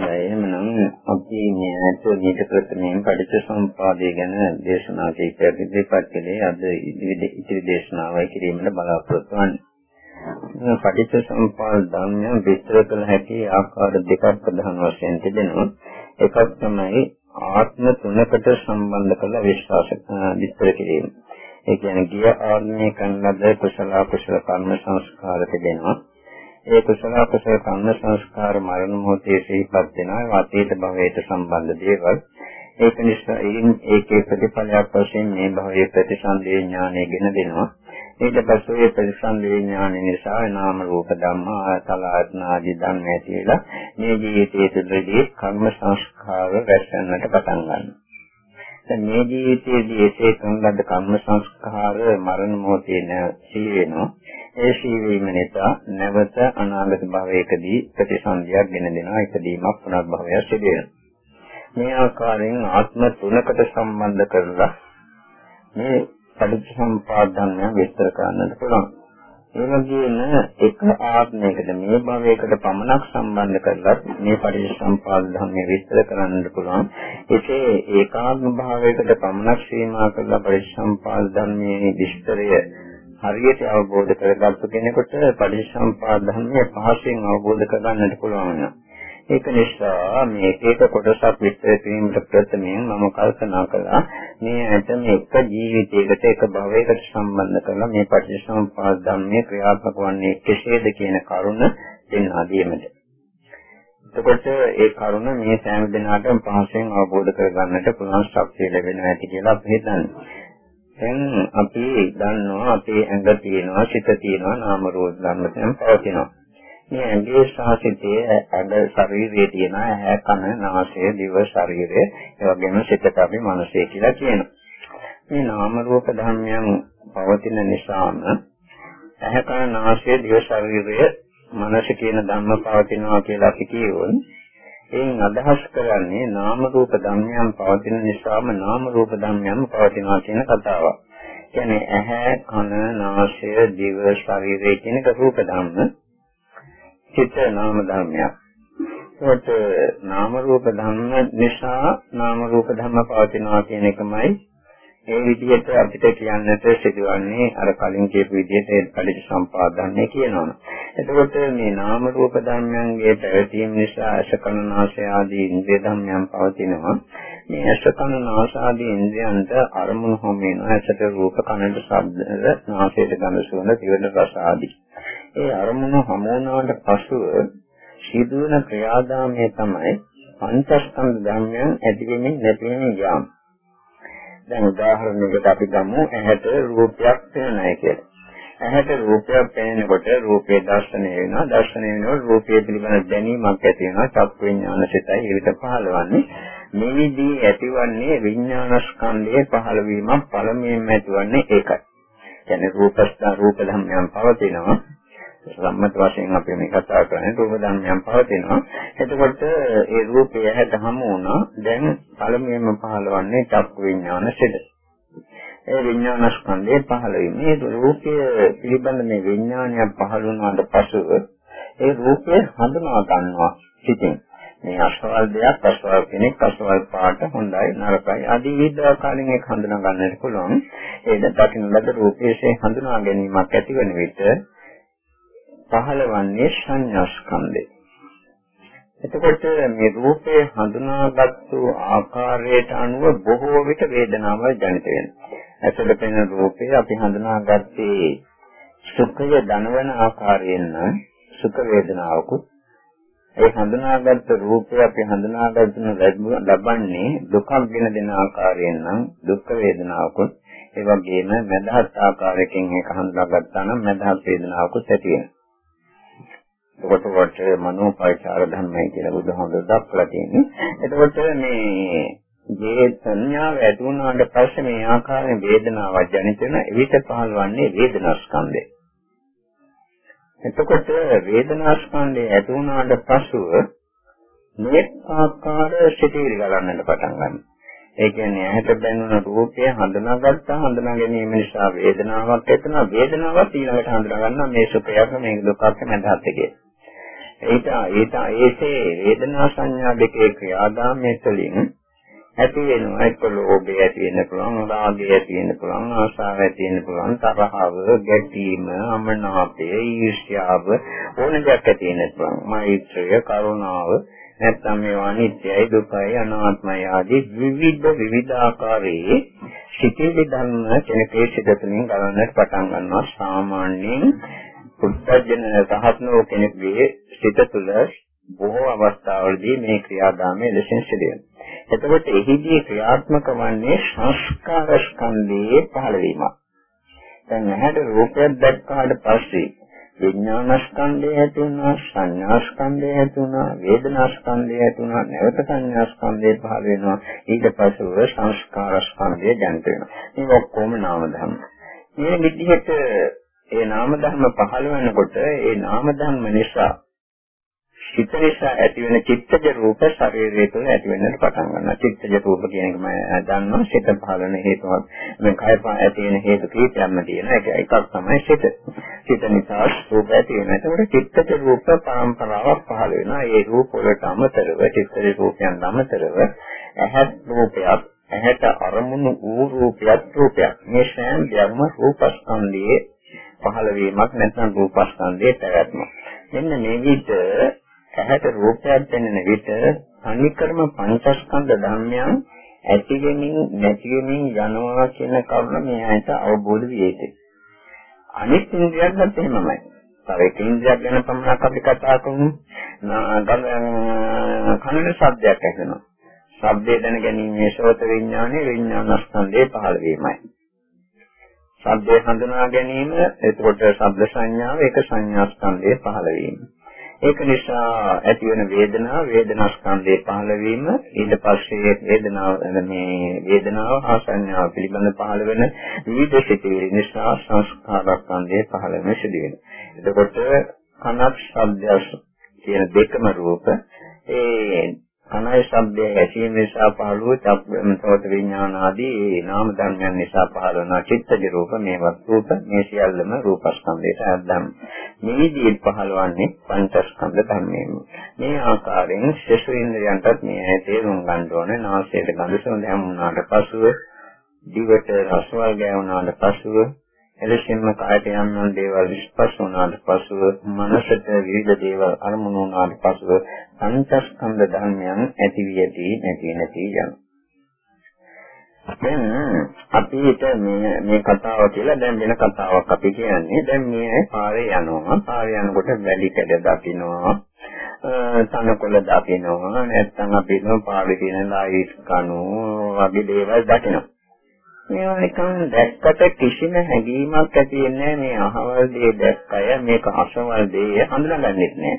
එහෙමනම් අපි මේ ඇත්ත මේක ප්‍රථමයෙන් පටිච්චසමුපාදය ගැන දේශනා කීපයක් ඉදිරිපත් කළේ අද ඉදිරි දේශනාවයි කිරීමට බලාපොරොත්තු වෙන්නේ. පටිච්චසමුපාද ධර්මයන් විස්තර කළ හැකි ආකාර දෙකක් ප්‍රධාන වශයෙන් තිබෙනවා. එකක් තමයි ආත්ම තුනකට සම්බන්ධ කළ විශ්වාස විස්තර කිරීම. ඒ කියන්නේ ගිය ආත්මයේ කරන ලද කුසල කුසල කර්ම සංස්කාර තිබෙනවා. ඒ කුසල කුසල කර්ම සංස්කාර මරණ මොහොතේ සිහිපත් වෙනවා අතීත භවයට සම්බන්ධ දේවල්. ඒක නිසා ඒකේ ප්‍රතිඵලයක් වශයෙන් මේ භවයේ ප්‍රතිසන්දේ ඥානය ගෙන දෙනවා. ඊට පස්සේ ඒ ප්‍රතිසන්දේ ඥානය නිසා නාම රූප ධම්ම ආයතන ආදී ධර්ම ඇතිලා මේ ජීවිතයේ තුළදී කර්ම සංස්කාර රැස්වෙන්නට පටන් ගන්නවා. දැන් මේ ජීවිතයේදී එසේ කරන ලද කර්ම සංස්කාර මරණ මොහොතේ නැසී වෙනවා. ඒ සීවීම නිසා නැවත අනාගත භවයකදී ප්‍රතිසන්දියක් ගෙන දෙනවා. ඉදීමක් පුනර්භවයක් සිදු වෙනවා. මේ ආකාරයෙන් ආත්ම තුනකට සම්බන්ධ කරලා මේ පටිච්චසමුපාද ධර්මය විස්තර කරන්නට පුළුවන්. ඒ වගේම එක ආත්මයකට මේ භවයකට පමණක් සම්බන්ධ කරලත් මේ පරිසම්පාද ධර්මයේ විස්තර කරන්නට පුළුවන්. ඒකේ ඒකාත්ම භාවයකට පමණක් සීමා කරලා පරිසම්පාද ධර්මයේ විස්තරය හරියට අවබෝධ කරගත්තු කෙනෙකුට පරිසම්පාද ධර්මයේ පහසෙන් අවබෝධ කරගන්නට පුළුවන් වෙනවා. ඒක නිසා මේ එක කොටසක් විස්තර කිරීමට ප්‍රථමයෙන් මම කල්පනා කළා මේ ඇත මේක ජීවිතයකට එක භවයකට සම්බන්ධ කරලා මේ පටිච්චසමුප්පාද ධර්මයේ ක්‍රියාත්මක වන්නේ කෙසේද කියන කරුණ දෙන්නා දීමට. එතකොට ඒ කරුණ මේ සෑම දිනකටම පහසෙන් අවබෝධ කරගන්නට පුළුවන් ශක්තිය ලැබෙනවා ඇති කියලා අපි හිතන්නේ. දැන් අපි දන්නවා අපේ ඇඟ තියෙනවා, සිත තියෙනවා, නාම රූප ධර්ම දැන් පවතිනවා. මේ ඇඟේ ශාසිතයේ ඇඟ ශරීරයේ තියෙන ඇහැ කන නාසය දිව ශරීරය ඒ වගේම සිතට අපි මනසය කියලා කියනවා. මේ නාම රූප ධර්මයන් පවතින නිසාම ඇහැ කන නාසය දිව ශරීරය මනස කියන ධර්ම පවතිනවා කියලා අපි කියවොත් එයින් අදහස් කරන්නේ නාම රූප ධර්මයන් පවතින නිසාම නාම රූප ධර්මයන් පවතිනවා කියන කතාවක්. කියන්නේ ඇහැ කන නාසය දිව ශරීරය කියන රූප ධර්ම චිත්ත නාම ධර්මයක්. ඒකට නාම රූප ධර්ම නිසා නාම රූප ධර්ම පවතිනවා කියන එකමයි ඒ විදිහට අපිට කියන්නට සිදුවන්නේ අර කලින් කියපු විදිහට ඒ පරිදි සම්පාදන්නේ කියනවා. එතකොට මේ නාම රූප ධර්මයන්ගේ පැවතීම නිසා අශකනාශය ආදී ඉන්ද්‍රිය ධර්මයන් පවතිනවා. මේ අශකනාශ ආදී ඉන්ද්‍රියන්ට අරමුණු හැම වෙනවා. ඇසට රූප කනට ශබ්ද නාසයට ගඳ සුවඳ දිවට රස ආදී. ඒ අරමුණු හමු වුණාට පසුව සිදුවන ක්‍රියාදාමය තමයි පංචස්කන්ධ ධර්මයන් ඇතිවෙමින් නැතිවෙමින් යාම. දැන් උදාහරණයකට අපි ගමු ඇහැට රූපයක් පේනයි කියලා. ඇහැට රූපයක් පේනකොට රූපේ දර්ශනය වෙනවා. දර්ශනය වෙනකොට රූපය පිළිබඳ දැනීමක් ඇති වෙනවා. චක්ක විඥාන සිතයි ඒකට පහළවන්නේ. මේ විදිහේ ඇතිවන්නේ විඥාන ස්කන්ධයේ පහළ වීමක් පළමුවෙන්ම ඇතිවන්නේ ඒකයි. කියන්නේ රූපස්ථා රූප ධර්මයන් පවතිනවා. සම්මත වශයෙන් අපි මේ කතා කරන්නේ රූප ධර්මයන් පවතිනවා. එතකොට ඒ රූපය හැට හමු වුණා. දැන් පළමුවෙන්ම පහළවන්නේ චක්කු විඥාන සිත. ඒ විඥාන ස්කන්ධය පහළ වෙන්නේ රූපය පිළිබඳ මේ විඥානය පහළ වුණාට පසුව ඒ රූපය හඳුනා ගන්නවා සිතින්. මේ අස්වල් දෙයක් අස්වල් කෙනෙක් අස්වල් පාට හොඳයි නරකයි ආදී විවිධ ආකාරයෙන් ඒක හඳුනා ගන්නට පුළුවන්. ඒ දකින්න ලද රූපයේ හඳුනා ගැනීමක් ඇති වෙන විට පහළවන්නේ සංඥා ස්කන්ධය. එතකොට මේ රූපේ හඳුනාගත්තු ආකාරයට අනුව බොහෝ විට වේදනාව ජනිත වෙනවා. ඇසට පෙනෙන රූපේ අපි හඳුනාගත්තේ සුඛය දනවන ආකාරයෙන් නම් සුඛ වේදනාවකුත් ඒ හඳුනාගත්තු රූපය අපි හඳුනාගන්න ලබන්නේ දුකක් ගෙන දෙන ආකාරයෙන් නම් දුක් වේදනාවකුත් ඒ වගේම මදහත් ආකාරයකින් ඒක හඳුනාගත්තා නම් මදහත් වේදනාවකුත් ඇති වෙනවා. එතකොට කොට මනෝපයිචාර ධර්මයි කියලා බුදුහාමුදුරුවෝ දක්වලා තියෙන්නේ. එතකොට මේ මේ සංඥාව ඇති වුණාට පස්සේ මේ ආකාරයෙන් වේදනාවක් ජනිත වෙන එවිට පහළවන්නේ වේදනා ස්කන්ධය. එතකොට වේදනා ස්කන්ධය ඇති වුණාට පසුව මේ ආකාර සිටිවිලි ගලන්නට පටන් ගන්නවා. ඒ කියන්නේ ඇහැට බැඳුන රූපය හඳුනාගත්තා හඳුනා ගැනීම නිසා වේදනාවක් ඇතිවෙනවා වේදනාවක් ඊළඟට හඳුනා ගන්නවා මේ සුඛයක් මේ දුකක් නැදහත් කියලා. ඊට ඊට ඒසේ වේදනා සංඥා දෙකේ ක්‍රියාදාමය තුළින් ඇති වෙනවා. එක්ක ලෝභය ඇති වෙන්න පුළුවන් රාගය ඇති වෙන්න පුළුවන් ආශාව ඇති වෙන්න පුළුවන් තරහව ගැටීම අමනාපය ඊර්ෂ්‍යාව ඕන දෙයක් ඇති වෙන්න පුළුවන්. මෛත්‍රිය කරුණාව නැත්නම් මේවා අනිත්‍යයි දුකයි අනාත්මයි ආදී විවිධ විවිධ ආකාරයේ සිටිවිලි ධර්ම කෙනෙකුගේ සිත තුළින් ගලන්නට පටන් ගන්නවා. සාමාන්‍යයෙන් පුත්තජන රහත්නෝ කෙනෙකුගේ සිත තුළ බොහෝ අවස්ථාවලදී මේ ක්‍රියාදාමයේ ලෙසින් සිදුවෙනවා එතකොට එහිදී ක්‍රියාත්මක වන්නේ සංස්කාර ස්කන්ධයේ පහළවීමක්. දැන් ඇහැට රූපයක් දැක්කාට පස්සේ විඥාන ස්කන්ධය ඇති වුණා, සංඥා ස්කන්ධය ඇති වුණා, වේදනා ස්කන්ධය ඇති වුණා, නැවත සංඥා ස්කන්ධය පහළ වෙනවා. ඊට පස්සේ සංස්කාර ස්කන්ධය ජනිත වෙනවා. මේ ඔක්කොම නාම ධර්ම. මේ විදිහට ඒ නාම ධර්ම පහළ වෙනකොට ඒ නාම ධර්ම නිසා චිත්ත නිසා ඇති වෙන චිත්තජ රූප ශරීරය තුළ ඇති වෙන්නට පටන් ගන්නවා. චිත්තජ රූප කියන එක මම දන්නවා. සිත පහළන හේතුවක්. මේ කය ඇති වෙන හේතු කීපයක්ම තියෙනවා. ඒක එකක් තමයි සිත. සිත නිසා රූප ඇති වෙනවා. ඒකට චිත්තජ රූප පරම්පරාවක් පහළ වෙනවා. ඒ රූප වලට අමතරව චිත්තජ රූපයන් අමතරව ඇහත් රූපයක් ඇහැට අරමුණු වූ රූපයක් රූපයක්. මේ සෑම දෙයක්ම රූපස්කන්ධයේ පහළ වීමක් නැත්නම් රූපස්කන්ධයේ පැවැත්ම. මෙන්න මේ විදිහට ඇහැට රූපයක් දැනෙන විට අනිකර්ම පංචස්කන්ධ ධර්මයන් ඇති වෙමින් නැති වෙමින් යනවා කියන කරුණ මේ ඇයිට අවබෝධ විය යුතුයි. අනිත් ඉන්ද්‍රියන්වත් එහෙමමයි. තව එක ඉන්ද්‍රියක් ගැන පමණක් අපි කතා කරමු. කනන ශබ්දයක් ඇහෙනවා. ශබ්දය දැන ගැනීමේ ශෝත විඥානේ විඥාන ස්කන්ධේ පහළ වීමයි. ශබ්දය හඳුනා ගැනීම එතකොට ශබ්ද සංඥාව ඒක සංඥා ස්කන්ධයේ පහළ වීම. ඒක නිසා ඇති වෙන වේදනාව වේදනා ස්කන්ධයේ පහළ වීම ඊට පස්සේ වේදනාව මේ වේදනාව හා සංඥාව පිළිබඳ පහළ වෙන විවිධ සිතිවිලි නිසා සංස්කාර ස්කන්ධයේ පහළ වෙන සිදු වෙනවා. එතකොට කනත් ශබ්දය කියන දෙකම රූප ඒ කනයි ශබ්දයේ ඇසීම නිසා පහළ වූ චක්කමතෝත විඥාන ආදී ඒ නාම ධර්මයන් නිසා පහළ වන චිත්තජ රූප මේවත් රූප මේ සියල්ලම රූපස්කන්ධයට අයත්දම්. මේ විදිහට පහළවන්නේ පංචස්කන්ධ ධර්මයෙන්. මේ ආකාරයෙන් ශේෂ ඉන්ද්‍රයන්ටත් මේ තේරුම් ගන්න ඕනේ නාසයට ගඳ සුවඳ හැමුණාට පසුව දිවට රසවල් ගෑවුණාට පසුව එලෙසින්ම කායට යම් යම් දේවල් ස්පර්ශ වුණාට පසුව මනසට විවිධ දේවල් අරමුණු වුණාට පසුව පංචස්කන්ධ ධර්මයන් ඇති වියදී නැති නැති යනවා. දැන් අපිට මේ මේ කතාව කියලා දැන් වෙන කතාවක් අපි කියන්නේ. දැන් මේ පාරේ යනවා. පාරේ යනකොට වැලි කැඩ දකින්නවා තනකොළ දකින්නවා නැත්නම් අපි නෝ පාරේ තියෙන ලයිට් කණු වගේ දේවල් දකින්නවා මේවා නිකන් දැක්කට කිසිම හැඟීමක් ඇති වෙන්නේ මේ අහවල් දේ දැක්කය මේක අසවල් දේ හඳුනාගන්නෙත් නෑ.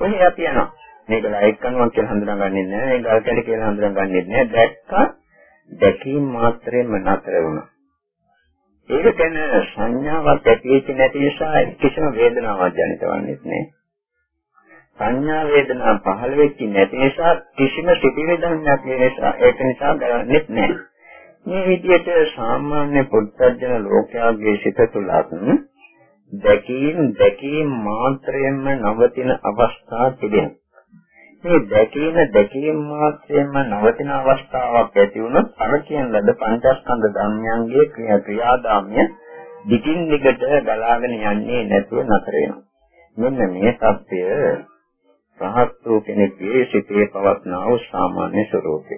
ඔහේ අපි යනවා. මේක ලයිට් කනුවක් කියලා හඳුනාගන්නෙත් නෑ. මේක ගල් කැට කියලා හඳුනාගන්නෙත් නෑ. දැක්කා දැකීම මාත්‍රයෙන්ම නතර වුණා. ඒක ගැන සංඥාවක් ඇතිවෙච්ච නැති නිසා කිසිම වේදනාවක් ජනිතවන්නේ නැහැ. සංඥා වේදනා පහළ වෙච්ච නැති නිසා කිසිම සිතිවිලි ධර්මයක් නිසා ඒක නිසා ගලන්නේ නැහැ. මේ විදිහට සාමාන්‍ය පුත්තජන ලෝකයාගේ සිත තුළත් දැකීම් දැකීම් මාත්‍රයෙන්ම නවතින අවස්ථා තිබෙනවා. මේ දැකීම දැකීම මාත්‍රයෙන්ම නවතින අවස්ථාවක් ඇති වුණොත් අර කියන ලද පංචස්කන්ධ ධර්මයන්ගේ ක්‍රියාදාමය දිගින් දිගට ගලාගෙන යන්නේ නැතුව නතර වෙනවා. මෙන්න මේ தත්ත්වය රහත් වූ කෙනෙකුගේ සිතේ පවත්නා වූ සාමාන්‍ය ස්වરૂපය.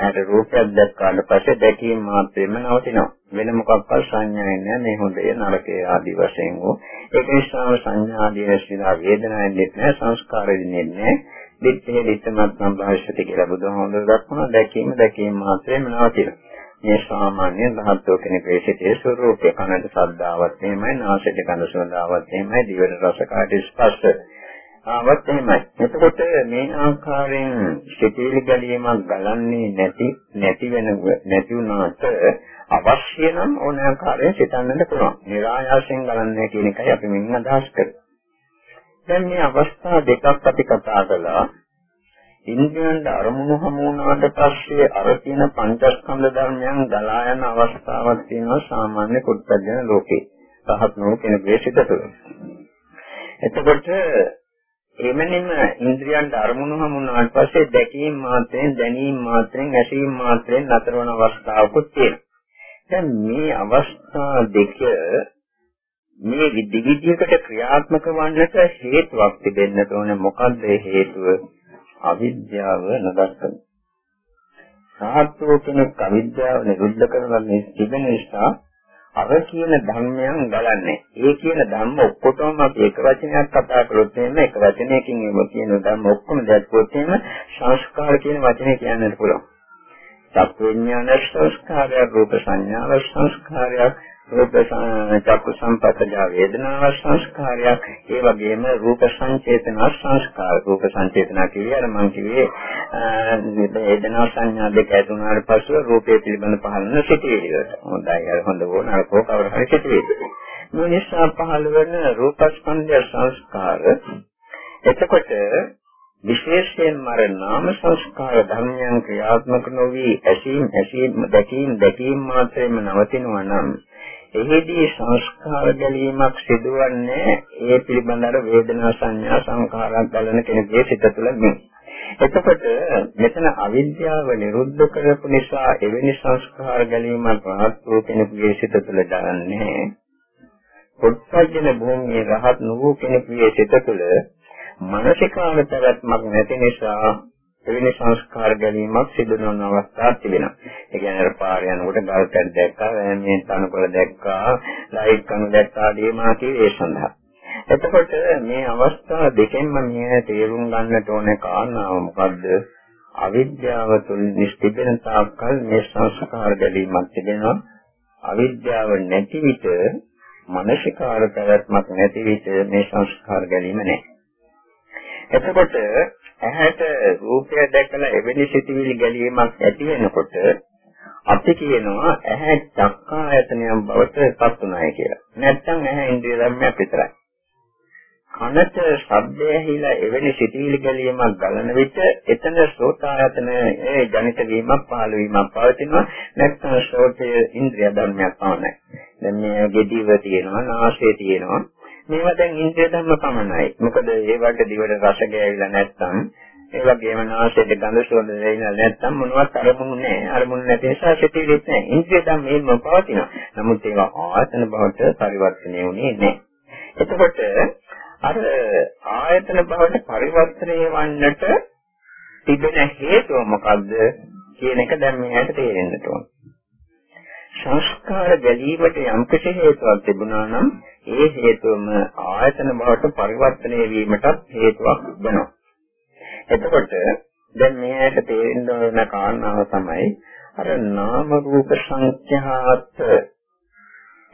ඇයට රූපයක් දැක්කාට පස්සේ දැකීම මාත්‍රෙම නවතිනවා. වෙන මොකක්වත් සංඥාවක් නැහැ මේ හොඳේ නරකේ ආදී වශයෙන් වූ. ඒක නිසා සංඥා ආදී රැස්විලා වේදනාවෙන් දෙන්නේ සංස්කාර දෙන්නේ නැහැ. දිත්තේ දිත්තමත් සම්භාෂිත කියලා බුදුහාමුදුරුවෝ දක්වනවා දැකීම දැකීම මාත්‍රෙම නවතිනවා. මේ සාමාන්‍ය ධාතෝ කෙනෙකුගේ සිතේ ස්වરૂපය කනට ශබ්දාවත් එහෙමයි නාසයට ගඳ සුවඳාවත් එහෙමයි දිවට රස කාට ස්පර්ශ ආවත් එහෙමයි. එතකොට මේ ආකාරයෙන් සිතේලි ගැලීමක් ගලන්නේ නැති නැති වෙන නැති වුණාට අවශ්‍ය නම් ඕන ආකාරයෙන් සිතන්නට පුළුවන්. નિરાයාසයෙන් ගලන්නේ කියන එකයි අපි මෙන්න අදහස් කරන්නේ. දැන් මේ අවස්ථා දෙකක් අපි කතා කළා. ඉන්ද්‍රයන්ට අරමුණු හමු වුණාට පස්සේ අර තියෙන පංචස්කන්ධ ධර්මයන් ගලා යන අවස්ථාවක් තියෙනවා සාමාන්‍ය කුත්තජන ලෝකේ. සහත් නෝ කෙනෙකුගේ සිත තුළ. එතකොට එමෙන්නම ඉන්ද්‍රියන්ට අරමුණු හමුනාට පස්සේ දැකීම මාත්‍රෙන් දැනීම මාත්‍රෙන් ඇසීම මාත්‍රෙන් නතර වන අවස්ථාවකුත් තියෙනවා. දැන් මේ අවස්ථා දෙක මේ විදිහකට ක්‍රියාත්මක වන්නට හේතුවක් තිබෙන්න ඕනේ. මොකද්ද හේතුව? අවිද්‍යාව නදස්සන. සාහත්වෝ කෙනෙක් අවිද්‍යාව නිරුද්ධ කරන මේ තිබෙන නිසා අර කියන ධර්මයන් ගලන්නේ. ඒ කියන ධර්ම ඔක්කොටම අපි එක වචනයක් කතා කරොත් එහෙම එක වචනයකින් ඒ කියන ධර්ම ඔක්කොම දැක්කොත් එහෙම සංස්කාර කියන වචනේ කියන්නත් පුළුවන්. සත්විඥාන සංස්කාරය, රූප සංඥා සංස්කාරයක්, රූප චක්කු සංපස්සජා වේදනාව සංස්කාරයක් ඒ වගේම රූප සංචේතන සංස්කාර. රූප සංචේතන කියේ අර මම කිව්වේ වේදනා සංඥා දෙක ඇතුණාට පස්සෙ රූපය පිළිබඳ පහළන සිටිවිලි හොඳයි අර හොඳ වුණ අර කවර හරි සිටිවිලි මේ නිසා පහළ වෙන රූපස්කන්ධය සංස්කාර එතකොට විශේෂයෙන්ම අර නාම සංස්කාර ධර්මයන් ක්‍රියාත්මක නොවි ඇසීම් ඇසීම් දැකීම් දැකීම් මාත්‍රෙම නවතිනවා නම් එහිදී සංස්කාර ගැලීමක් සිදුවන්නේ ඒ පිළිබඳව වේදනා සංඥා සංකාරයක් බලන කෙනෙකුගේ සිත තුළ නෙමෙයි. එතකොට මෙතන අවිද්‍යාව නිරුද්ධ කරපු නිසා එවැනි සංස්කාර ගැලීමක් රහත් වූ කෙනෙකුගේ සිත තුළ දරන්නේ. පුත්ජන භූමියේ රහත් වූ කෙනෙකුගේ සිත තුළ මානසිකාන පැවැත්මක් නැති නිසා එවැනි සංස්කාර ගැනීමක් සිදු නොවන අවස්ථාවක් තිබෙනවා. ඒ කියන්නේ අර පාර යනකොට ගල් කැට දැක්කා, මේ තනකොළ දැක්කා, ලයිට් කණු දැක්කා ආදී මාකේ ඒ සඳහා. එතකොට මේ අවස්ථා දෙකෙන්ම මේ තේරුම් ගන්නට ඕනේ කාරණාව මොකද්ද? අවිද්‍යාව තුළ නිස්තිබෙන තාක්කල් මේ සංස්කාර ගැනීමක් තිබෙනවා. අවිද්‍යාව නැති විට මානසිකාර පැවැත්මක් නැති විට මේ සංස්කාර ගැනීම නැහැ. එතකොට ඇහැට රූපය දැකලා එවැනි සිතිවිලි ගැලීමක් ඇති වෙනකොට අපි කියනවා ඇහැ චක්කායතනයක් බවට පත් උනායි කියලා. නැත්තම් ඇහැ ඉන්ද්‍රිය ධර්මයක් විතරයි. කනට ශබ්දය ඇහිලා එවැනි සිතිවිලි ගැලීමක් ගලන විට එතන සෝතායතන ඒ ජනිත වීමක් පහළ වීමක් පවතිනවා. නැත්තම් ශෝතය ඉන්ද්‍රිය ධර්මයක් පවණයි. දැන් මේ ගෙඩිව තියෙනවා, නාසය තියෙනවා. මේවා දැන් ඉන්ද්‍රිය ධර්ම පමණයි. මොකද ඒවට දිවට රස ගෑවිලා නැත්නම් ඒ වගේම නාසයට ගඳ සුවඳ දැනෙලා නැත්නම් මොනවත් අරමුණු නැහැ. අරමුණු නැති නිසා සිතිවිලිත් නැහැ. ඉන්ද්‍රිය ධර්ම මේම පවතිනවා. නමුත් ඒවා ආයතන බවට පරිවර්තනය වුණේ නැහැ. එතකොට අර ආයතන බවට පරිවර්තනය වන්නට තිබෙන හේතුව මොකද්ද කියන එක දැන් මෙයාට තේරෙන්න ඕන. සංස්කාර ගැලීමට යම් කිසි හේතුවක් තිබුණා නම් ඒ හේතුවම ආයතන බවට පරිවර්තනය වීමටත් හේතුවක් වෙනවා. එතකොට දැන් මේකට තේරෙන්න ඕන කාරණාව තමයි අර නාම රූප සංඛ්‍යාත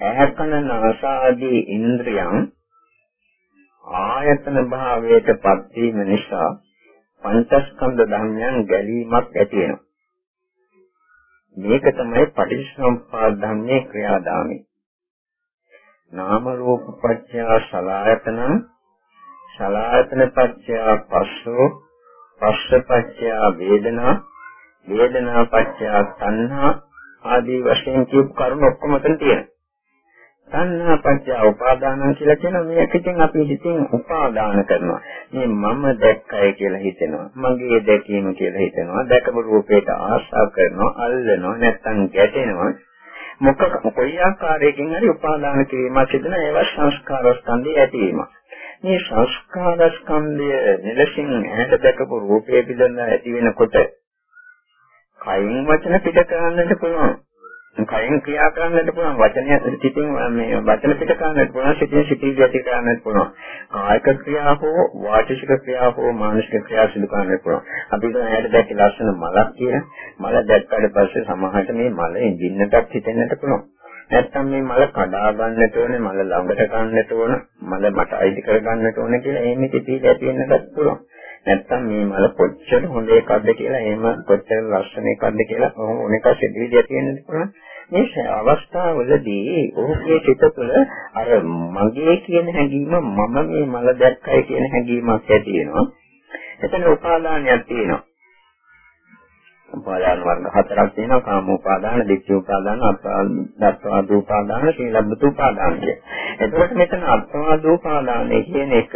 ඇහැකන නාසාදී ඉන්ද්‍රියන් ආයතන භාවයට පත් වීම නිසා පංචස්කන්ධ ධර්මයන් ගැලීමක් ඇති වෙනවා. මේක තමයි පටිච්චසමුප්පාද ධර්මයේ ක්‍රියාදාමය. නාම රූප පත්‍ය සලායතන සලායතන පත්‍ය පස්සෝ පස්ස පත්‍ය වේදනා වේදනා පත්‍ය තණ්හා ආදී වශයෙන් කියපු කරුණු ඔක්කොම මෙතන තියෙනවා. තණ්හා පත්‍ය උපාදාන කියලා කියන මේක ඉතින් අපි හිතින් උපාදාන කරනවා. මේ මම දැක්කයි කියලා හිතෙනවා. මගේ දැකීම කියලා හිතෙනවා. දැකපු රූපයට ආශා කරනවා, අල්ලනවා, නැත්තම් ගැටෙනවා. මොකක් කොයි ආකාරයකින් හරි උපාදාන කිරීමක් සිදෙන ඒවා සංස්කාර ස්කන්ධය ඇතිවීම. මේ සංස්කාර ස්කන්ධය නිලසින් ඇහැට දැකපු රූපයේ පිළිබඳ ඇති වෙනකොට කයින් වචන පිට කරන්නට පුළුවන්. කයෙන් ක්‍රියා කරන්නට පුළුවන් වචනය සිතින් මේ වචන පිට කරන්නට පුළුවන් සිතින් සිතින් ඇති කරන්නට පුළුවන්. කායික ක්‍රියා හෝ වාචික ක්‍රියා හෝ මානසික ක්‍රියා සිදු කරන්නට පුළුවන්. අපි දැන් ඇයට දැක්ක ලස්සන මලක් කියන මල දැක්කට පස්සේ සමහරට මේ මල ඉඳින්නටත් හිතෙන්නට පුළුවන්. නැත්තම් මේ මල කඩා ගන්නට ඕනේ මල ළඟට ගන්නට ඕන මල මට අයිති කර ගන්නට ඕනේ කියලා එහෙම කිපී ඇති වෙන්නත් පුළුවන්. නැත්තම් මේ මල කොච්චර හොඳ එකක්ද කියලා එහෙම කොච්චර ලස්සන එකක්ද කියලා ඔහොම ඕන එකක් සිදුවිලි ඇති වෙන්න පුළුවන්. මේ අවස්ථාවවලදී ඔහුගේ සිත තුළ අර මගේ කියන හැඟීම මම මේ මල දැක්කයි කියන හැඟීමක් ඇති වෙනවා. එතන උපාදානයක් තියෙනවා. උපාදාන වර්ග හතරක් තියෙනවා. කාම උපාදාන, දිට්ඨි උපාදාන, අත්වාද උපාදාන, සීලබ්බත උපාදාන කිය. එතකොට මෙතන අත්වාද උපාදානය කියන එක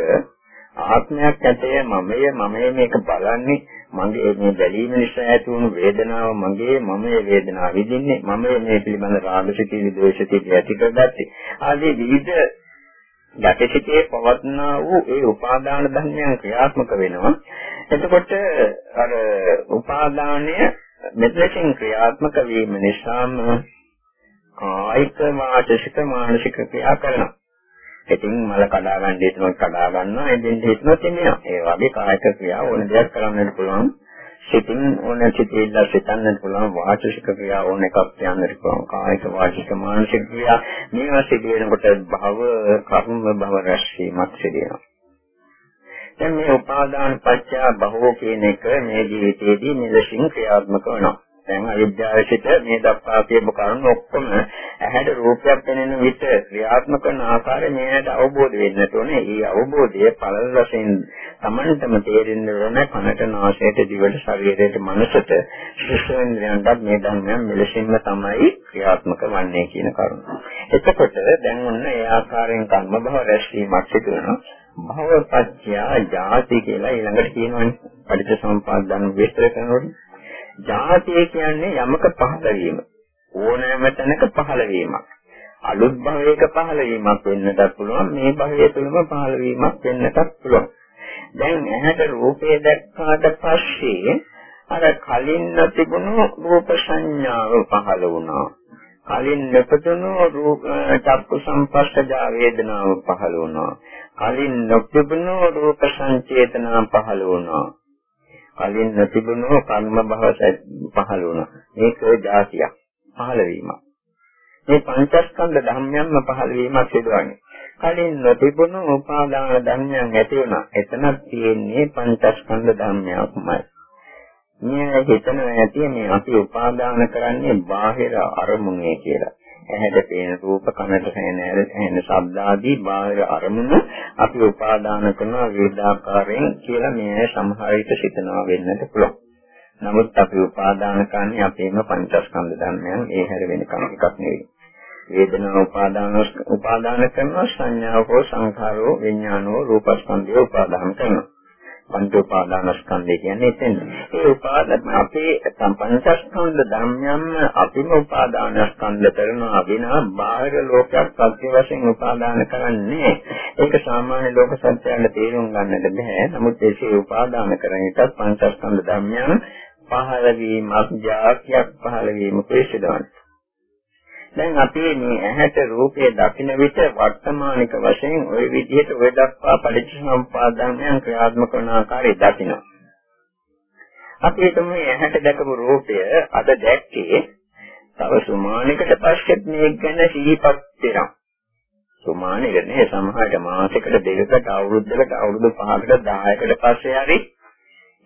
ආත්මයක් ඇතේ මමයේ මමයේ මේක බලන්නේ මගේ මේ බැලීම නිසා ඇති වුණු වේදනාව මගේ මමයේ වේදනාව විඳින්නේ මමයේ මේ පිළිබඳ රාගසිතී ද්වේෂසිතී ඇති කරගත්තේ. ආදී විවිධ යටිසිතේ පවත්නා වූ ඒ උපාදාන ධර්මයන් ක්‍රියාත්මක වෙනවා. එතකොට අර උපාදානය මෙතෙන් ක්‍රියාත්මක වීම නිසාම කායික වාචික මානසික ක්‍රියා කරනවා. ඉතින් මල කඩා ගන්න හිතනොත් කඩා ගන්නවා එදින් හිතනොත් එනවා ඒ වගේ කායික ක්‍රියා ඕන දෙයක් කරන්නත් පුළුවන්. සිතින් ඕන සිතිල්ල සිතන්නත් පුළුවන්. වාචික ක්‍රියා ඕන එකක් කියන්නත් පුළුවන්. කායික වාචික මානසික ක්‍රියා මේවා සිදු වෙනකොට භව කර්ම භව රැස්වීමක් සිදු වෙනවා දැන් මේ උපාදාන පත්‍ය බහුව කියන එක මේ ජීවිතයේදී මෙලෙසින් ක්‍රියාත්මක වෙනවා. දැන් අවිද්‍යාව සිට මේ දක්වා කියපු කරුණු ඔක්කොම ඇහැට රූපයක් පෙනෙන විට ක්‍රියාත්මක කරන ආකාරය මේකට අවබෝධ වෙන්නට ඕනේ. ඒ අවබෝධය පළල වශයෙන් Tamanටම තේරෙන්න ඕනේ කනට නාසයට දිවට ශරීරයට මනසට ශිෂ්‍යයන්ට මේ ධර්මයන් මෙලෙසින්ම තමයි ක්‍රියාත්මක වන්නේ කියන කරුණ. එතකොට දැන් ඔන්න ඒ ආකාරයෙන් කර්ම භව රැස්වීමක් සිදු වෙනවා. භවපත්‍ය ජාති කියලා ඊළඟට කියනවනේ. පටිච්චසමුප්පාද ධර්ම විස්තර කරනකොට ජාතිය කියන්නේ යමක පහළ වීම. ඕනෑම තැනක පහළ වීමක්. අලුත් භවයක පහළ වීමක් වෙන්නටත් පුළුවන් මේ භවය තුළම පහළ වීමක් වෙන්නටත් පුළුවන්. දැන් ඇහැට රූපය දැක්කාට පස්සේ අර කලින් නොතිබුණු රූප සංඥාව පහළ වුණා. කලින් නොපතුණු රූප චක්කු සංපස්සජා වේදනාව පහළ වුණා. කලින් නොතිබුණු රූප සංචේතනා පහළ වුණා. කලින් නොතිබුණු කර්ම භව පහළ වුණා. මේක જાතියක් පහළ වීමක්. මේ පංචස්කන්ධ ධර්මයන්ම පහළ වීමක් සිදුවන්නේ. කලින් නොතිබුණු උපාදාන ධර්මයන් ඇති වුණා. එතනක් තියෙන්නේ පංචස්කන්ධ ධර්මයක්මයි. මේ හිතන ඇති මේ අපි උපාදාන කරන්නේ බාහිර අරමුණේ කියලා. ඇහැට පේන රූප කනට ඇහෙන ශබ්ද ආදී බාහිර අරමුණු අපි උපාදාන කරන විවිධාකාරයෙන් කියලා මේ සමහර විට සිතනවා වෙන්නට පුළුවන්. නමුත් අපි උපාදාන කරන්නේ අපේම පංචස්කන්ධ ධර්මයන් ඒ හැර වෙන එකක් නෙවෙයි. වේදනා උපාදාන උපාදාන කරනවා සංඥාව හෝ සංඛාරෝ විඥානෝ රූපස්කන්ධය උපාදාන කරනවා. පංච උපාදානස්කන්ධය කියන්නේ එතෙන්. ඒ උපාදාන අපේ පංචස්කන්ධ ධර්මයන් අපිම උපාදානස්කන්ධ කරනවා විනා බාහිර ලෝකයක් සත්‍ය වශයෙන් උපාදාන කරන්නේ. ඒක සාමාන්‍ය ලෝක සත්‍යයන්ට තේරුම් ගන්නට බෑ. නමුත් ඒකේ උපාදාන කරන එකත් පංචස්කන්ධ ධර්මයන් පහළ වීමක්, જાතියක් පහළ වීමක් පිළිසිදවන්නේ. දැන් අපි මේ ඇහැට රූපය දකින විට වර්තමානික වශයෙන් ওই විදිහට ඔය දක්වා පරිච්ඡම්පාදයන් ක්‍රියාත්මක කරන ආකාරය දකිනවා. අපි හිතමු ඇහැට දැකපු රූපය අද දැක්කේ තව සුමානිකට පස්සෙත් මේක ගැන සිහිපත් වෙනවා. සුමානික නේ සමහරට මාසයකට දෙකකට අවුරුද්දකට අවුරුදු 5කට 10කට පස්සේ හරි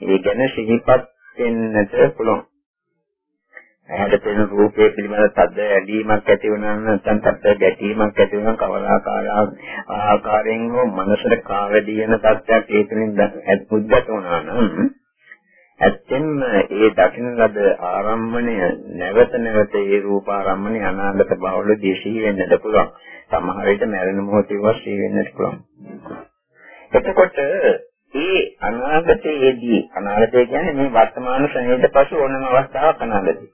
ඒ ගැන සිහිපත් වෙන්නට පුළුවන්. ඇහැට පෙනෙන රූපයේ පිළිබඳ තද ඇලීමක් ඇති වෙනවා නැත්නම් තත්ත්ව ගැටීමක් ඇති වෙනවා කවදාකාර ආකාරයෙන් හෝ මනසට කාවැදී වෙන තත්ත්වයක් ඒකෙන් උද්ගත වුණා නම් ඇත්තෙන්ම ඒ දකින්න ලද ආරම්මණය නැවත නැවත ඒ රූප ආරම්මණය අනාගත භවවලදී සිහි වෙන්නට පුළුවන්. සමහර විට මරණ මොහොතේවත් සිහි වෙන්නට පුළුවන්. එතකොට ඒ අනාගතයේදී අනාගතය කියන්නේ මේ වර්තමාන ශ්‍රේණියට පසු ඕනම අවස්ථාවක් අනාගතේ.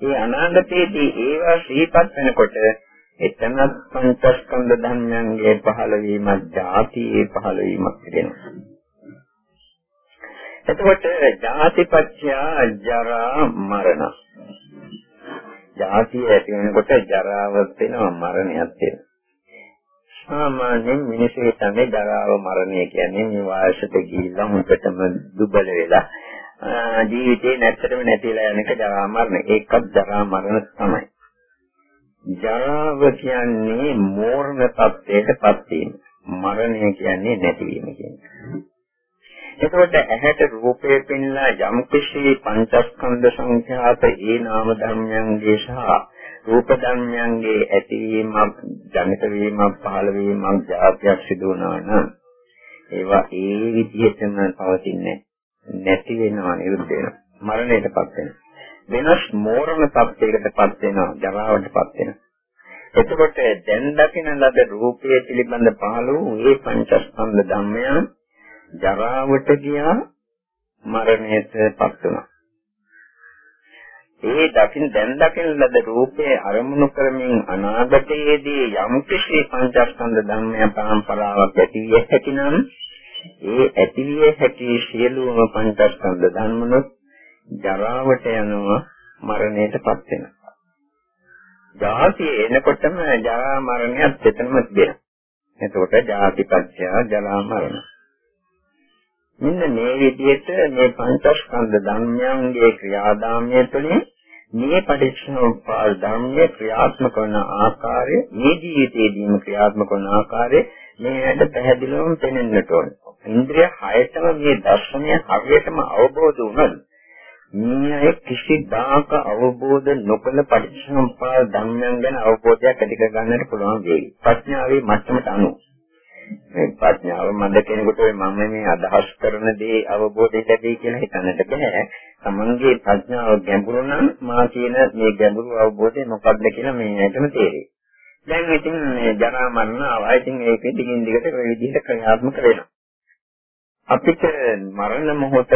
ඒ අනාගතයේදී ඒවා සිහිපත් වෙනකොට එතනත් පංචස්කන්ධ ධර්මයන්ගේ පහළවීමක්, ධාතියේ පහළවීමක් වෙනවා. එතකොට ජාතිපත්‍ය ජරා මරණ. ජාතිය ඇති වෙනකොට ජරාවක් වෙනවා මරණයක් වෙනවා. සාමාන්‍යයෙන් මිනිස්සු හිතන්නේ ජරාව මරණය කියන්නේ මේ වයසට ගිහිල්ලා මුකටම දුබල වෙලා ජීවිතේ නැත්තටම නැතිලා යන එක ජරා මරණ. ඒකත් ජරා මරණ තමයි. ජරාව කියන්නේ මෝරණ තත්ත්වයකටපත් වීම. මරණය කියන්නේ නැතිවීම කියන්නේ. එතකොට ඇහැට රූපේ පෙන්ලා යම් කිසි පංචස්කන්ධ සංඛ්‍යාත ඒ නාම ධර්මයන්ගේ සහ රූප ධර්මයන්ගේ ඇතිවීමක් ජනිත වීමක් පහළ වීමක් ජාතියක් සිදු වුණා නම් ඒවා ඒ විදිහටම පවතින්නේ නැති වෙනවා නිරුද්ධ වෙනවා. මරණයටපත් වෙනවා. වෙනස් මෝරණ තත්යකටපත් වෙනවා ජරාවටපත් වෙනවා. එතකොට දැන් දකින ලද රූපයේ පිළිබඳ පහළ වූ මේ පංචස්කන්ධ ධර්මයන් ජරාවට ගියා මරණයටපත් වුණා. ඒ දකින් දැන් දකින ලද රූපයේ අරමුණු කරමින් අනාගතයේදී යම් කිසි පංචස්කන්ධ ධර්මයන් පරම්පරාවක් ඇති විය හැකිනම් ඒ ඇති විය හැකි සියලුම පංචස්කන්ධ ධර්මනොත් ජරාවට යනවා මරණයටපත් වෙනවා. ජාතිය එනකොටම ජරා මරණයත් එතනම තියෙනවා. එතකොට ජාතිපත්‍ය ජරා මරණ. මෙන්න මේ විදිහට මේ පංචස්කන්ධ ධර්මයන්ගේ ක්‍රියාදාමය තුළින් මේ පටිච්චසමුප්පාද ධර්මයේ ක්‍රියාත්මක වන ආකාරය මේ ජීවිතයේදීම ක්‍රියාත්මක වන ආකාරය මේකට පැහැදිලිවම පෙනෙන්නට ඕන. ඉන්ද්‍රිය හයතම මේ දර්ශනය හරියටම අවබෝධ වුණොත් මේ කිසිදාක අවබෝධ නොකළ පටිච්චසමුප්පාද ධර්මයන් ගැන අවබෝධයක් ඇති කර ගන්නට පුළුවන් වෙයි. ප්‍රඥාවේ මට්ටමට අනුව. මේ ප්‍රඥාව මන්ද කෙනෙකුට මම මේ අදහස් කරන දේ අවබෝධය ලැබෙයි කියලා හිතන්නට බෑ. තමන්ගේ ප්‍රඥාව ගැඹුරු නම් මා කියන මේ ගැඹුරු අවබෝධය මොකක්ද කියලා මේ ඇයිටම තේරෙයි. දැන් ඉතින් මේ ජරා මරණ ආවා. ඉතින් ඒක දිගින් දිගට ඔය විදිහට ක්‍රියාත්මක වෙනවා. අපිට මරණ මොහොතට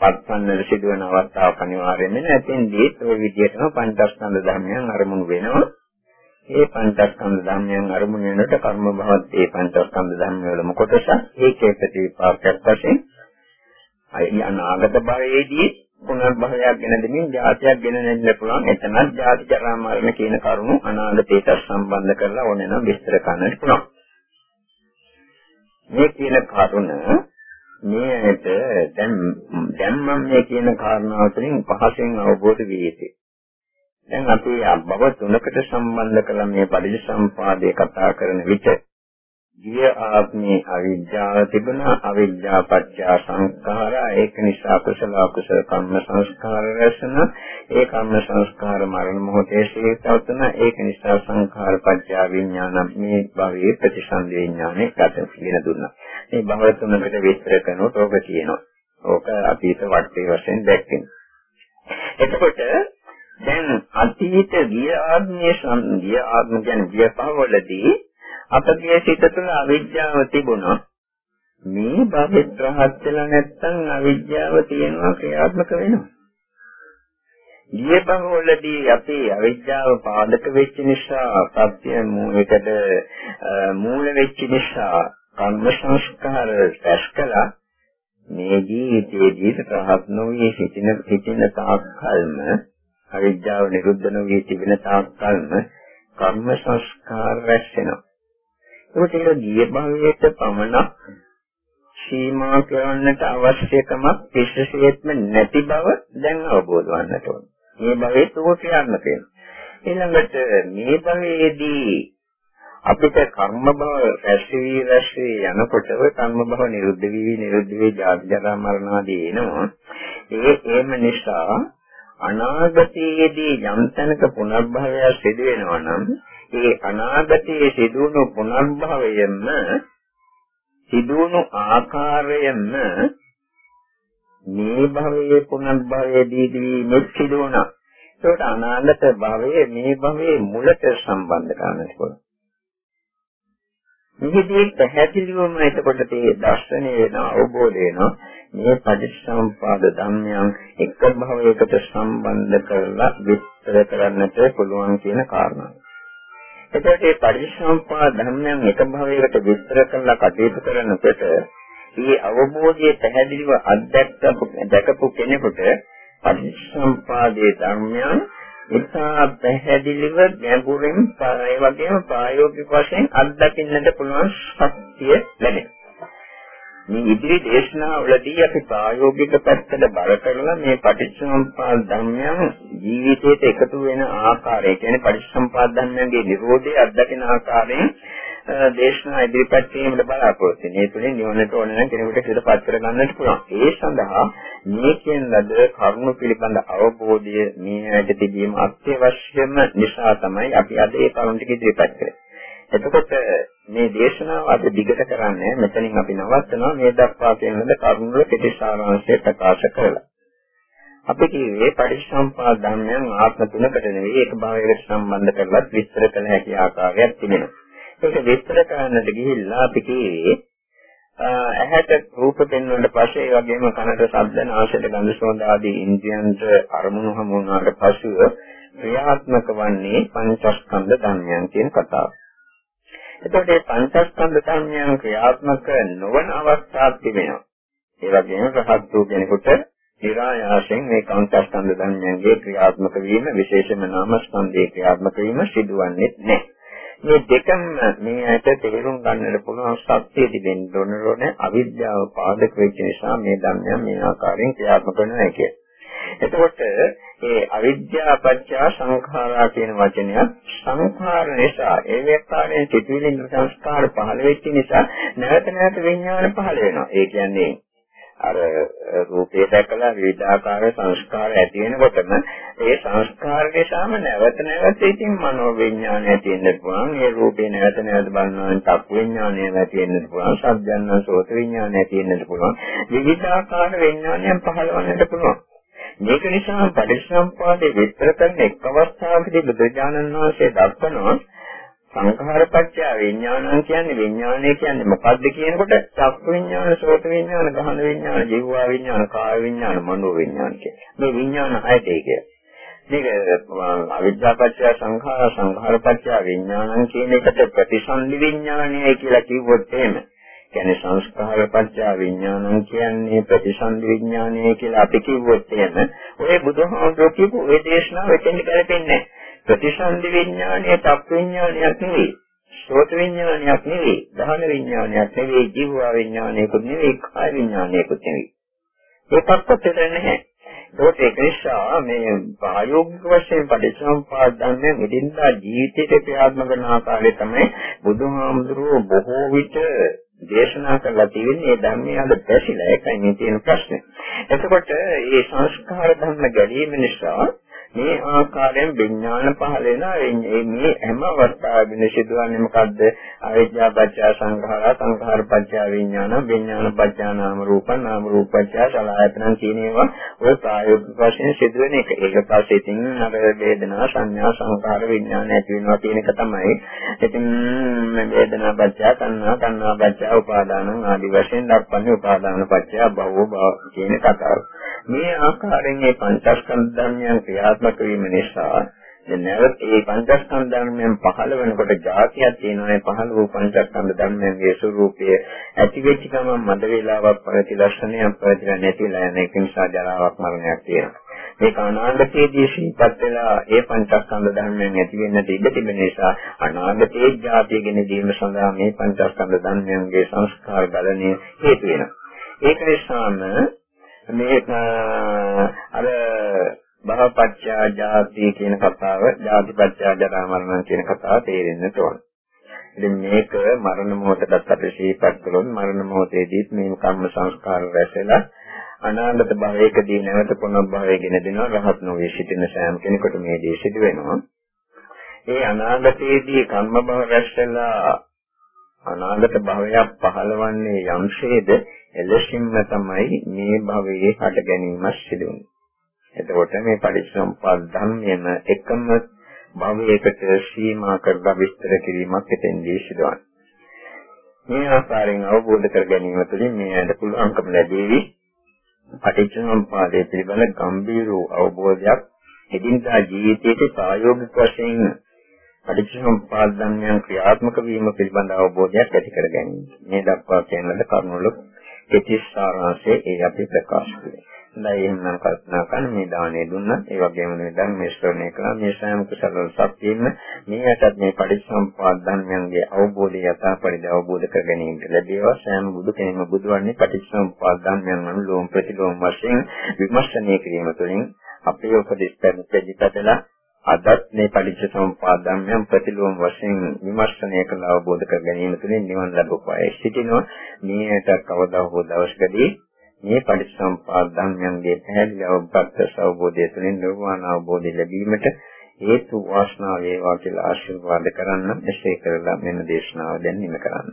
පත්වන්නට සිදුවන අවස්ථාවක් අනිවාර්යයෙන්ම නැතිදී ඔය විදිහටම පංචස්කන්ධ ධර්මයන් අරමුණු වෙනවා. ඒ පංචස්කන්ධ ධර්මයන් අරමුණු වෙනකොට කර්ම භවත් ඒ පංචස්කන්ධ ධර්ම වලම කොටස ඒකේ ප්‍රතිපාක්ෂයක් වශයෙන් අය අනාගත භවයේදී පුනර්භවයක් ගැන දෙමින් ජාතියක් ගැන නෙන්න පුළුවන් එතනත් ජාති ජරා මරණ කියන කරුණු අනාගතයට සම්බන්ධ කරලා ඕනේ නම් විස්තර කරන්නට පුළුවන් මේ කියන කරුණ මේ ඇයට දැන් දැන් මම මේ කියන කාරණාව තුළින් පහසෙන් අවබෝධ විය යුතුයි. දැන් අපි භව තුනකට සම්බන්ධ කළ මේ පරිසම්පාදයේ කතා කරන විට ගිය ආත්මේ අවිද්‍යාව තිබුණා. අවිද්‍යා පත්‍ය සංස්කාර ඒක නිසා කුසල අකුසල කර්ම සංස්කාර රැසන ඒ කර්ම සංස්කාර මරණ මොහොතේ ශේතවතන ඒක නිසා සංඛාර පත්‍ය විඥාන මේ භවයේ ප්‍රතිසන්දි විඥානේ ගත කියන දුන්නා. මේ භව තුනකට විස්තර කරනකොට ඕක කියනවා. ඕක අතීත වටේ වශයෙන් දැක්කෙනවා එතකොට දැන් අතීත ගිය ආත්මයේ ගිය ආත්ම කියන්නේ ගිය පහවලදී අපගේ සිත තුළ අවිද්‍යාව තිබුණා. මේ භවෙත් රහත් වෙලා නැත්නම් අවිද්‍යාව තියෙනවා ක්‍රියාත්මක වෙනවා. ගිය භවවලදී අපි අවිද්‍යාව පාදක වෙච්ච නිසා සත්‍ය මූලයකට මූල වෙච්ච නිසා කර්ම සංස්කාර රැස් කළා. මේ ජීවිතයේදී රහත් නොවේ සිටින සිටින තාක් කල්ම අවිද්‍යාව නිරුද්ධ නොවේ තිබෙන තාක් කල්ම කර්ම සංස්කාර රැස් වෙනවා. ඒකට ඒක ගිය භවයට පමණක් සීමා කරන්නට අවශ්‍යකමක් විශේෂයෙන්ම නැති බව දැන් අවබෝධ වන්නට ඕන. මේ භවයේ තුක ක්‍රියාත්මක වෙනවා. ඊළඟට මේ භවයේදී අපිට කර්ම භව රැස්වි රැස්වි යනකොට ඔය කර්ම භව නිරුද්ධ වී නිරුද්ධ වී ජාති ජරා මරණ ආදී එනවා. ඒ ඒම නිසා අනාගතයේදී යම් තැනක පුනර්භවය සිදු වෙනවා නම් ඒ අනාගතයේ සිදුවුණු පුනර්භවයෙන්ම සිදුවුණු ආකාරයෙන්ම මේ භවයේ පුනර්භවයේදී මෙත් සිදුවුණා. ඒකට අනාගත භවයේ මේ භවයේ මුලට සම්බන්ධ කරන්නට පුළුවන්. මෙහිදී පැහැදිලිවම එතකොට මේ දර්ශනය වෙන අවබෝධ වෙනවා මේ පටිච්චසමුපාද ධර්මයන් එක භවයකට සම්බන්ධ කරලා විස්තර කරන්නට පුළුවන් කියන කාරණාව. එතකොට මේ පරිසම්පාද ධර්මයන් එක භවයකට විස්තර කරලා කටයුතු කරනකොට මේ අවබෝධය පැහැදිලිව අත්දැකපු දැකපු කෙනෙකුට පරිසම්පාදයේ ධර්මයන් ඉතා පැහැදිලිව ගැඹුරින් ඒ වගේම ප්‍රායෝගික වශයෙන් අත්දකින්නට පුළුවන් ශක්තිය ලැබෙනවා. මේ ඉදිරි දේශනාවලදී අපි ප්‍රායෝගික පැත්තට බල කරලා මේ පටිච්චසමුප්පාද ධර්මයන් ජීවිතයට එකතු වෙන ආකාරය කියන්නේ පටිච්චසමුප්පාද ධර්මයන්ගේ නිරෝධය අත්දකින ආකාරයෙන් දේශනා ඉදිරිපත් කිරීමට බලාපොරොත්තු වෙනවා. මේ තුලින් නිවනට ඕන නම් කෙනෙකුට සිතපත් කර ගන්නට පුළුවන්. ඒ සඳහා මේ කියන ලද කරුණු පිළිබඳ අවබෝධය මේ ඇයට තිබීම අත්‍යවශ්‍යම නිසා තමයි අපි අද ඒ කරුණු ටික ඉදිරිපත් කරන්නේ. එතකොට මේ දේශනාව අද දිගට කරන්නේ මෙතනින් අපි නවත්තනවා මේ දක්වා කියන ලද කරුණු වල කෙටි සාරාංශය ප්‍රකාශ කරලා. අපි කියේ පරිසම්පාද ධර්මයන් ආත්ම තුනකට නෙවෙයි එක භාවයකට සම්බන්ධ කරලා විස්තර කළ හැකි ආකාරයක් තිබෙනවා. ඒක විස්තර කරන්නට ගිහිල්ලා අපි කියේ ඇහැට රූප පෙන්වන්නට පස්සේ ඒ වගේම කනට ශබ්ද නාසයට ගඳ සුවඳ ආදී ඉන්ද්‍රියන්ට අරමුණු හමු වුණාට පසුව ක්‍රියාත්මක වන්නේ පංචස්කන්ධ ධර්මයන් කියන කතාව. එතකොට මේ පංචස්කන්ධ ධර්මයන් ක්‍රියාත්මක නොවන අවස්ථාවක් තිබෙනවා. ඒ වගේම රහත් වූ කෙනෙකුට නිරායාසයෙන් මේ පංචස්කන්ධ ධර්මයන්ගේ ක්‍රියාත්මක වීම විශේෂම නාමස්කන්ධයේ ක්‍රියාත්මක වීම සිදුවන්නේ නැහැ. මේ දෙකම මේ ඇයට තේරුම් ගන්නට පුළුවන් සත්‍යය තිබෙන්න ඕන අවිද්‍යාව පාදක වෙච්ච නිසා මේ ධර්මයන් මේ ආකාරයෙන් ක්‍රියාත්මක වෙනවා කිය. එතකොට ඒ අවිද්‍යාව පත්‍ය සංඛාරා කියන වචනය සංඛාර නිසා ඒ වේකාරයෙන් සිටින සංස්කාර පහළ වෙච්ච නිසා නැවත නැවත විඥාන පහළ වෙනවා. ඒ කියන්නේ අර රූපේ දැකලා විවිධාකාර සංස්කාර ඇති වෙනකොටම ඒ සංස්කාර නිසාම නැවත නැවත ඉතින් මනෝ විඥානය ඇති වෙන්න පුළුවන්. ඒ රූපේ නැවත නැවත බලනවා චක්කු විඥානය ඇති වෙන්න පුළුවන්. ශබ්දයන් සෝත විඥානය ඇති වෙන්න පුළුවන්. විවිධාකාර විඥානයන් පහළවන්නට පුළුවන්. මේක නිසා පරිසම්පාදයේ විස්තර කරන එක් අවස්ථාවකදී බුදුජානන් වහන්සේ දක්වනවා සංඛාරපච්චය විඥානං කියන්නේ විඥානය කියන්නේ මොකද්ද කියනකොට චක්ක විඥාන, සෝත විඥාන, ගහන විඥාන, ජීවා විඥාන, කාය විඥාන, මනෝ විඥාන කියන්නේ. මේ විඥාන හයතේ කියන්නේ. මේක අවිද්‍යාපච්චය සංඛාර සංඛාරපච්චය විඥානං කියන එකට ප්‍රතිසන්දි විඥානයයි කියලා කිව්වොත් එහෙම. කියන්නේ සංස්කාරපච්චය විඥානං කියන්නේ ප්‍රතිසන්දි විඥානය කියලා අපි කිව්වොත් එහෙම ඔය බුදුහාමුදුරුවෝ කියපු ওই දේශනාව එතෙන් ගැලපෙන්නේ නැහැ. ප්‍රතිසන්දි විඥානය තප් විඥානයක් නෙවෙයි. සෝත විඥානයක් නෙවෙයි. දහන විඥානයක් නෙවෙයි. ජීව විඥානයකුත් නෙවෙයි. කාය විඥානයකුත් නෙවෙයි. ඒකක්වත් දෙන්නේ නැහැ. ඒක නිසා මේ ප්‍රායෝගික වශයෙන් පරිසම්පාද ධර්මයේ මෙදින්දා ජීවිතයේ ක්‍රියාත්මක කරන ආකාරය තමයි බුදුහාමුදුරුවෝ බොහෝ විට දේශනා කරලා තියෙන්නේ මේ ධර්මයේ අද පැසිලා ඒකයි මේ තියෙන ප්‍රශ්නේ. එතකොට මේ සංස්කාර ධර්ම ගැලීම නිසා මේ ආකාරයෙන් විඥාන පහළ වෙනවා මේ හැම අවස්ථාවෙම සිදුවන්නේ මොකද්ද? අවිද්‍යා පත්‍ය සංඛාර සංඛාර පත්‍ය විඥාන විඥාන පත්‍ය නාම රූප නාම රූප පත්‍ය සලආයතන කියන ඒවා ඔය ප්‍රායෝගික වශයෙන් සිදුවෙන එක. ඒක පස්සේ ඉතින් අර වේදනා සංඥා සංඛාර විඥාන ඇති වෙනවා කියන එක තමයි. ඉතින් මේ වේදනා පත්‍ය සංඥා සංඥා පත්‍ය උපාදාන ආදි වශයෙන් දක්වන්නේ උපාදාන පත්‍ය භව භව කියන කතාව. මේ ආකාරයෙන් මේ පංචස්කන්ධ ධර්මයන් ක්‍රියාත්මක වීම නිසා දැන් නැවත මේ පංචස්කන්ධ ධර්මයන් පහළ වෙනකොට જાතියක් තියෙනවා. මේ පහළ වූ පංචස්කන්ධ ධර්මයන්ගේ ස්වરૂපය ඇති වෙච්ච ගමන් මද වේලාවක් පැවති ලක්ෂණයක් පැවතිලා නැතිලා යන එක නිසා ජරාවක් මරණයක් තියෙනවා. මේ අනාගතයේදී ශීපත් වෙලා ඒ පංචස්කන්ධ ධර්මයන් ඇති වෙන්නට ඉඩ තිබෙන නිසා අනාගතයේ જાතිය ගැන දීම සඳහා මේ පංචස්කන්ධ ධර්මයන්ගේ සංස්කාර බලණය හේතු වෙනවා. ඒක නිසාම මේ අර භවපච්චා ජාති කියන කතාව, ජාතිපච්චා ජරා මරණ කියන කතාව තේරෙන්න ඕන. ඉතින් මේක මරණ මොහොතට අපි සිහිපත් කළොත් මරණ මොහොතේදීත් මේ කම්ම සංස්කාර රැසෙලා අනාගත භවයකදී නැවත පුනර්භවයගෙන දෙනවා රහත් නොවේ සිටින සෑම කෙනෙකුට මේ දේ සිදු වෙනවා. ඒ අනාගතයේදී කර්ම භව රැස්ලා අනාගත භවයක් පහළවන්නේ යම්ෂේද එලෙසින්ම තමයි මේ භවයේ හට ගැනීම සිදු වෙන්නේ. එතකොට මේ පරිසම්පාද ධර්මයේම එකම භවයකට සීමා කරලා විස්තර කිරීමක් එතෙන්දී සිදුවන්නේ. මේ ආකාරයෙන් අවබෝධ කර ගැනීම තුළින් මේ ඇයට පුළුවන්කම ලැබෙවි පටිච්චසමුප්පාදයේ පිළිබඳ ගැඹීර අවබෝධයක් එදිනදා ජීවිතයේ ප්‍රායෝගික වශයෙන් පටිච්චසමුප්පාද ධර්මයන් ක්‍රියාත්මක වීම පිළිබඳ අවබෝධයක් ඇති කර ගැනීම. මේ දක්වා කියනද කරුණවල කෙටි සාරාංශය ඒ අපි ප්‍රකාශ කළේ. හොඳයි එහෙනම් කල්පනා කරන්න මේ දාණය දුන්නත් ඒ වගේම මේ ධර්ම ශ්‍රවණය කළා මේ සෑම කුසල සත්‍යෙන්න මේකටත් මේ පටිච්චසමුප්පාද ධර්මයන්ගේ අවබෝධය යථා පරිදි අවබෝධ කර ගැනීමට ලැබේවා සෑම බුදු කෙනෙක්ම බුදුවන්නේ පටිච්චසමුප්පාද ධර්මයන් අනුලෝම ප්‍රතිලෝම වශයෙන් විමර්ශනය කිරීම තුළින් අපේ උපදෙස් පැමිණ ප්‍රතිපදලා අදත් මේ පටිච්චසමුප්පාද ධර්මයන් ප්‍රතිලෝම වශයෙන් විමර්ශනය කළ අවබෝධ කර ගැනීම තුළින් නිවන් ලැබුවායි සිටිනවා මේකට කවදා හෝ දවසකදී මේ පටිච්චසමුප්පාද ධර්මයන්ගේ පැහැදිලි අවබෝධ අවබෝධය තුළින් නිර්වාණ අවබෝධය ලැබීමට හේතු වාසනා වේවා කියලා ආශිර්වාද කරන්න එසේ කරලා මෙන්න දේශනාව දැන් නිම කරන්න.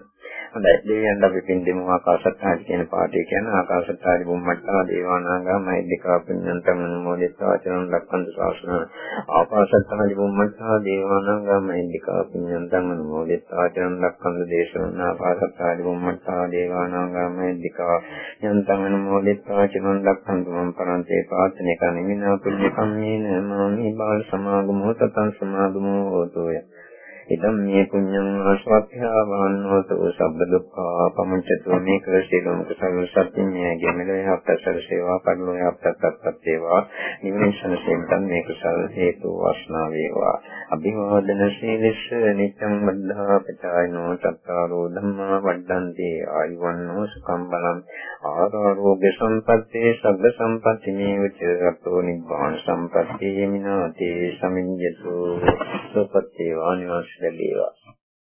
හොඳයි. දෙවියන් අපි පින් දෙමු. ආකාශත්හාරි කියන පාඩේ කියන ආකාශත්හාරි බුම්මට්ටා දේවානාගා මහිද්దికා පින්නන්තම නමෝදිතා චරණ ලක්කන්ත ශාසන. ආකාශත්හාරි බුම්මට්ටා දේවානාගා මහිද්దికා පින්නන්තම නමෝදිතා චරණ ලක්කන්ත දේශන ආකාශත්හාරි බුම්මට්ටා දේවානාගා මහිද්దికා යන්තම නමෝදිතා චරණ ලක්කන්ත මම් පරන්තේ පාතනේ කනිමිනා පුඤ්ඤ කම්මේන මාමේ බාල සමාගමෝ තතං සමාගමෝ හෝතෝය. ඉදම් මේ පුඤ්ඤං ආස්වාක්ඛා වන්නෝතු සබ්බ දුක්ඛා පමුච්චතු මේ ක්‍රේෂේලෝම කුසල සත්‍යඤ්ඤය ගෙමලේ හප්පසර සේවා කර්මෝ හප්පස්සත් සේවා නිවනසන සේමතන් මේ කුසල හේතු වාසනා වේවා. අභිවාදන සීලස නිත්‍යං වද්ධා පචායනෝ චත්තාරෝ ධම්මා වඩ්ඩන්ති ආයුවන්නෝ සුඛං බලං. ආරෝග්‍ය සම්පත්තේ සබ්බ සම්පatti මේ උච්චරතෝ නිබ්බාන සම්පatti යමිනාතේ සමිඤ්ඤතු. සුපත්තේ වානිවාස ලැබේවා.